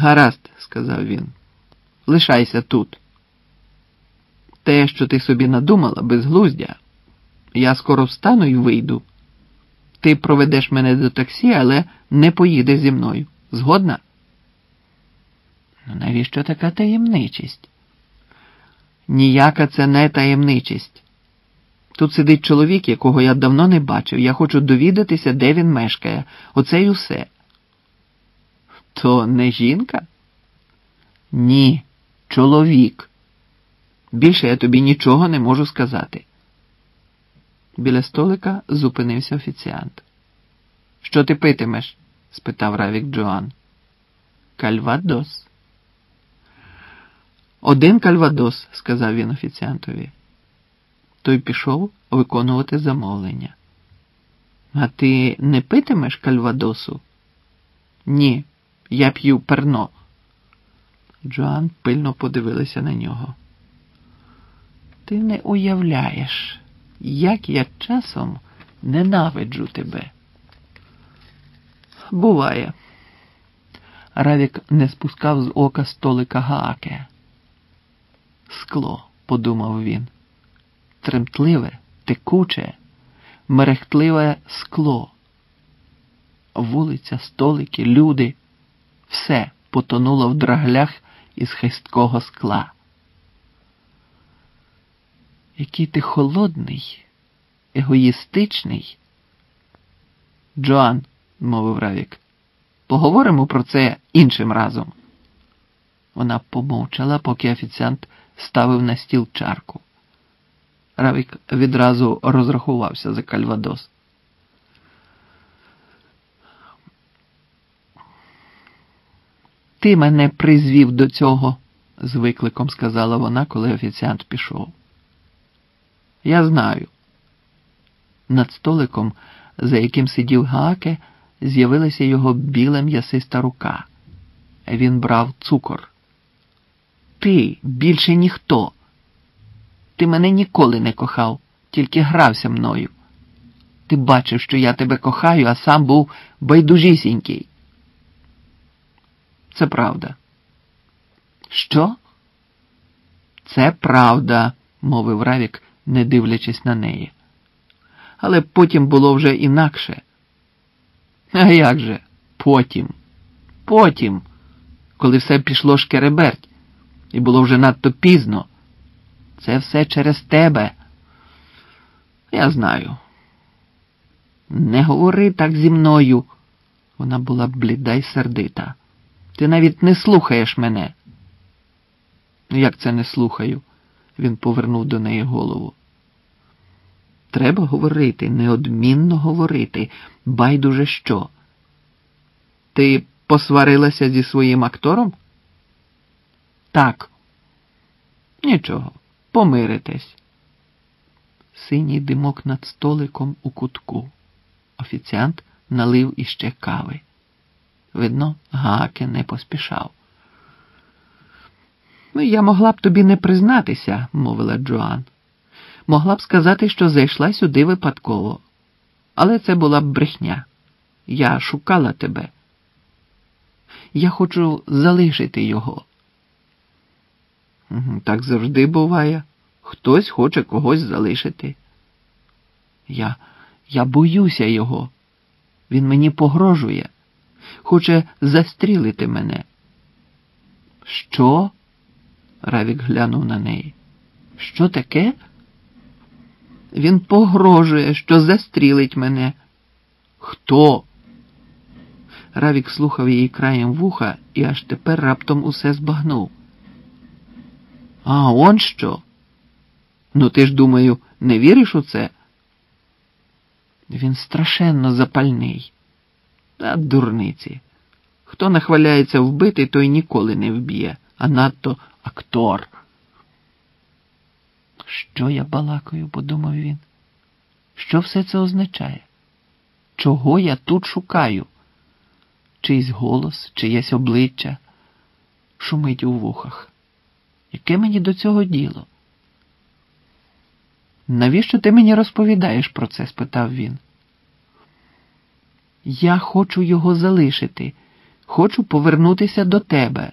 Гаразд, сказав він. Лишайся тут. Те, що ти собі надумала, безглуздя. Я скоро встану і вийду. Ти проведеш мене до таксі, але не поїдеш зі мною. Згодна? Ну, навіщо така таємничість? Ніяка це не таємничість. Тут сидить чоловік, якого я давно не бачив. Я хочу довідатися, де він мешкає. Оце й усе. То не жінка? Ні, чоловік. Більше я тобі нічого не можу сказати. Біля столика зупинився офіціант. Що ти питимеш? спитав Равік Джоан. Кальвадос. Один кальвадос, сказав він офіціантові. Той пішов виконувати замовлення. А ти не питимеш кальвадосу? Ні, я п'ю перно. Джоан пильно подивилася на нього. Ти не уявляєш, як я часом ненавиджу тебе. Буває. Равік не спускав з ока столика Гааке. Скло, подумав він. Тремтливе, текуче, мерехтливе скло. Вулиця, столики, люди, все потонуло в драглях із хисткого скла. Який ти холодний, егоїстичний. Джоан, мовив Равік, поговоримо про це іншим разом. Вона помовчала, поки офіціант ставив на стіл чарку. Равік відразу розрахувався за кальвадос. Ти мене призвів до цього, з викликом сказала вона, коли офіціант пішов. Я знаю. Над столиком, за яким сидів Гааке, з'явилася його біла м'ясиста рука. Він брав цукор. Ти більше ніхто. Ти мене ніколи не кохав, тільки грався мною. Ти бачив, що я тебе кохаю, а сам був байдужісінький. Це правда. Що? Це правда, мовив Равік, не дивлячись на неї. Але потім було вже інакше. А як же? Потім, потім, коли все пішло шкереберть, і було вже надто пізно. Це все через тебе. Я знаю. Не говори так зі мною. Вона була бліда й сердита. Ти навіть не слухаєш мене. Як це не слухаю? Він повернув до неї голову. Треба говорити, неодмінно говорити, байдуже що. Ти посварилася зі своїм актором? Так. Нічого, помиритесь. Синій димок над столиком у кутку. Офіціант налив іще кави. Видно, Гаке не поспішав. Ну, я могла б тобі не признатися, мовила Джоан. Могла б сказати, що зайшла сюди випадково. Але це була б брехня. Я шукала тебе. Я хочу залишити його. Так завжди буває. Хтось хоче когось залишити. Я, Я боюся його. Він мені погрожує, хоче застрілити мене. Що? Равік глянув на неї. Що таке? Він погрожує, що застрілить мене. Хто? Равік слухав її краєм вуха і аж тепер раптом усе збагнув. А он що? Ну ти ж, думаю, не віриш у це? Він страшенно запальний. Та дурниці. Хто нахваляється вбити, той ніколи не вб'є, а надто актор. Що я балакаю, подумав він. Що все це означає? Чого я тут шукаю? Чийсь голос, чиєсь обличчя шумить у вухах. Яке мені до цього діло? Навіщо ти мені розповідаєш про це? спитав він. Я хочу його залишити, хочу повернутися до тебе.